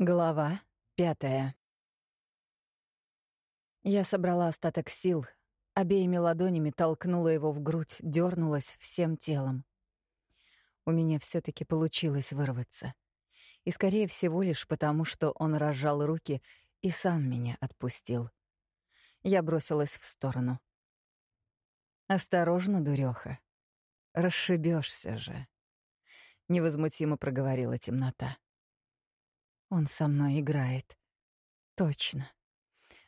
Глава пятая. Я собрала остаток сил, обеими ладонями толкнула его в грудь, дернулась всем телом. У меня все таки получилось вырваться. И, скорее всего, лишь потому, что он разжал руки и сам меня отпустил. Я бросилась в сторону. «Осторожно, дуреха. Расшибешься же», — невозмутимо проговорила темнота. Он со мной играет. Точно.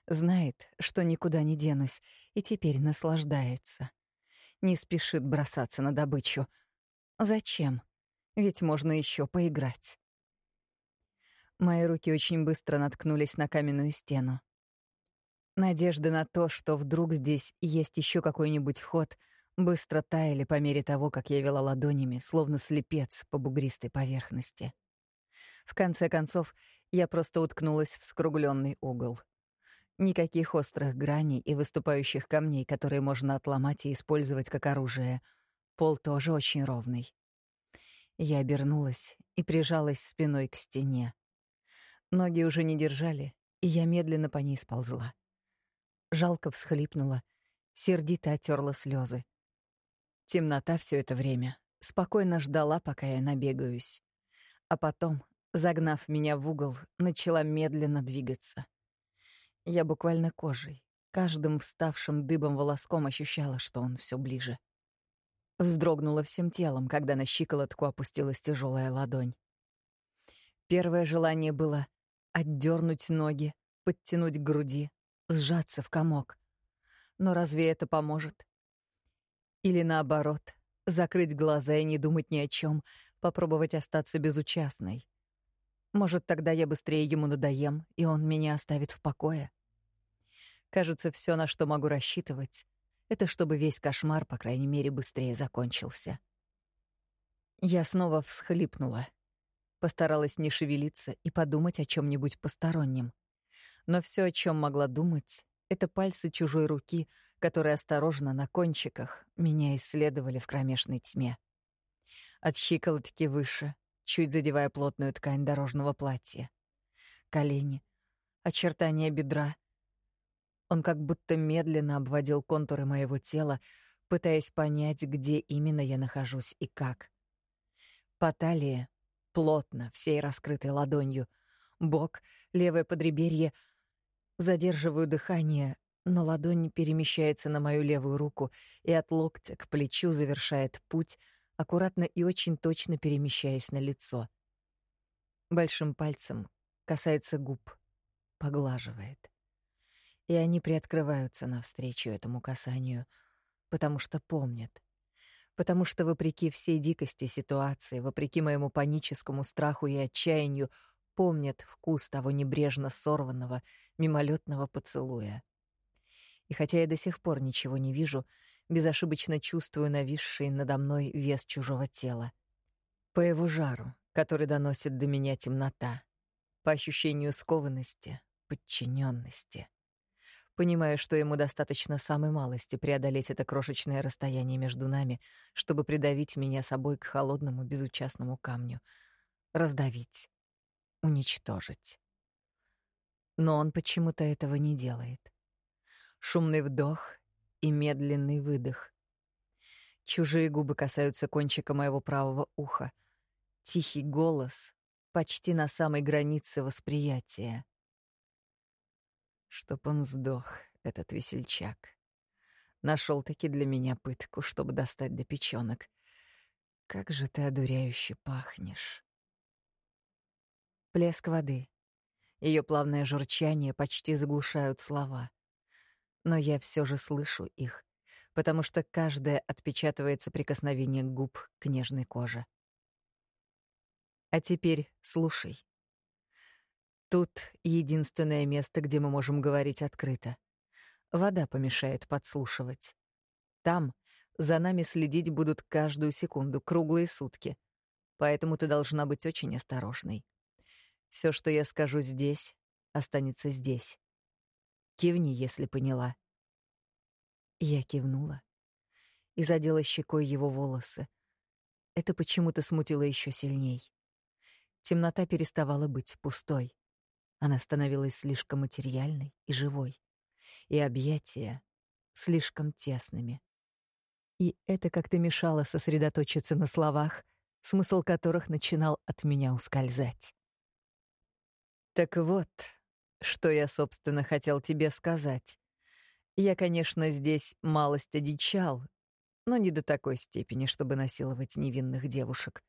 Знает, что никуда не денусь, и теперь наслаждается. Не спешит бросаться на добычу. Зачем? Ведь можно еще поиграть. Мои руки очень быстро наткнулись на каменную стену. Надежды на то, что вдруг здесь есть еще какой-нибудь ход, быстро таяли по мере того, как я вела ладонями, словно слепец по бугристой поверхности. В конце концов, я просто уткнулась в скругленный угол. Никаких острых граней и выступающих камней, которые можно отломать и использовать как оружие. Пол тоже очень ровный. Я обернулась и прижалась спиной к стене. Ноги уже не держали, и я медленно по ней сползла. Жалко всхлипнула, сердито оттерла слезы. Темнота все это время спокойно ждала, пока я набегаюсь. А потом загнав меня в угол, начала медленно двигаться. Я буквально кожей, каждым вставшим дыбом волоском ощущала, что он все ближе. Вздрогнула всем телом, когда на щиколотку опустилась тяжелая ладонь. Первое желание было отдернуть ноги, подтянуть к груди, сжаться в комок. Но разве это поможет? Или наоборот, закрыть глаза и не думать ни о чем, попробовать остаться безучастной, может, тогда я быстрее ему надоем, и он меня оставит в покое. Кажется, все, на что могу рассчитывать, это чтобы весь кошмар, по крайней мере, быстрее закончился. Я снова всхлипнула. Постаралась не шевелиться и подумать о чем нибудь постороннем. Но все, о чем могла думать, это пальцы чужой руки, которые осторожно на кончиках меня исследовали в кромешной тьме. От щиколотки выше чуть задевая плотную ткань дорожного платья. Колени, очертания бедра. Он как будто медленно обводил контуры моего тела, пытаясь понять, где именно я нахожусь и как. По талии, плотно, всей раскрытой ладонью, бок, левое подреберье. Задерживаю дыхание, но ладонь перемещается на мою левую руку и от локтя к плечу завершает путь — аккуратно и очень точно перемещаясь на лицо. Большим пальцем касается губ, поглаживает. И они приоткрываются навстречу этому касанию, потому что помнят. Потому что, вопреки всей дикости ситуации, вопреки моему паническому страху и отчаянию, помнят вкус того небрежно сорванного, мимолетного поцелуя. И хотя я до сих пор ничего не вижу, безошибочно чувствую нависший надо мной вес чужого тела. По его жару, который доносит до меня темнота, по ощущению скованности, подчиненности. Понимаю, что ему достаточно самой малости преодолеть это крошечное расстояние между нами, чтобы придавить меня собой к холодному безучастному камню, раздавить, уничтожить. Но он почему-то этого не делает. Шумный вдох и медленный выдох. Чужие губы касаются кончика моего правого уха. Тихий голос почти на самой границе восприятия. Чтоб он сдох, этот весельчак. Нашел таки для меня пытку, чтобы достать до печенок. Как же ты одуряюще пахнешь. Плеск воды. Ее плавное журчание почти заглушают слова но я все же слышу их, потому что каждое отпечатывается прикосновение губ к нежной коже. А теперь слушай. Тут единственное место, где мы можем говорить открыто. Вода помешает подслушивать. Там за нами следить будут каждую секунду, круглые сутки. Поэтому ты должна быть очень осторожной. Все, что я скажу здесь, останется здесь. Кивни, если поняла. Я кивнула и задела щекой его волосы. Это почему-то смутило еще сильней. Темнота переставала быть пустой. Она становилась слишком материальной и живой, и объятия слишком тесными. И это как-то мешало сосредоточиться на словах, смысл которых начинал от меня ускользать. Так вот, что я, собственно, хотел тебе сказать. Я, конечно, здесь малость одичал, но не до такой степени, чтобы насиловать невинных девушек.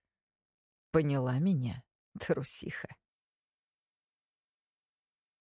Поняла меня, трусиха?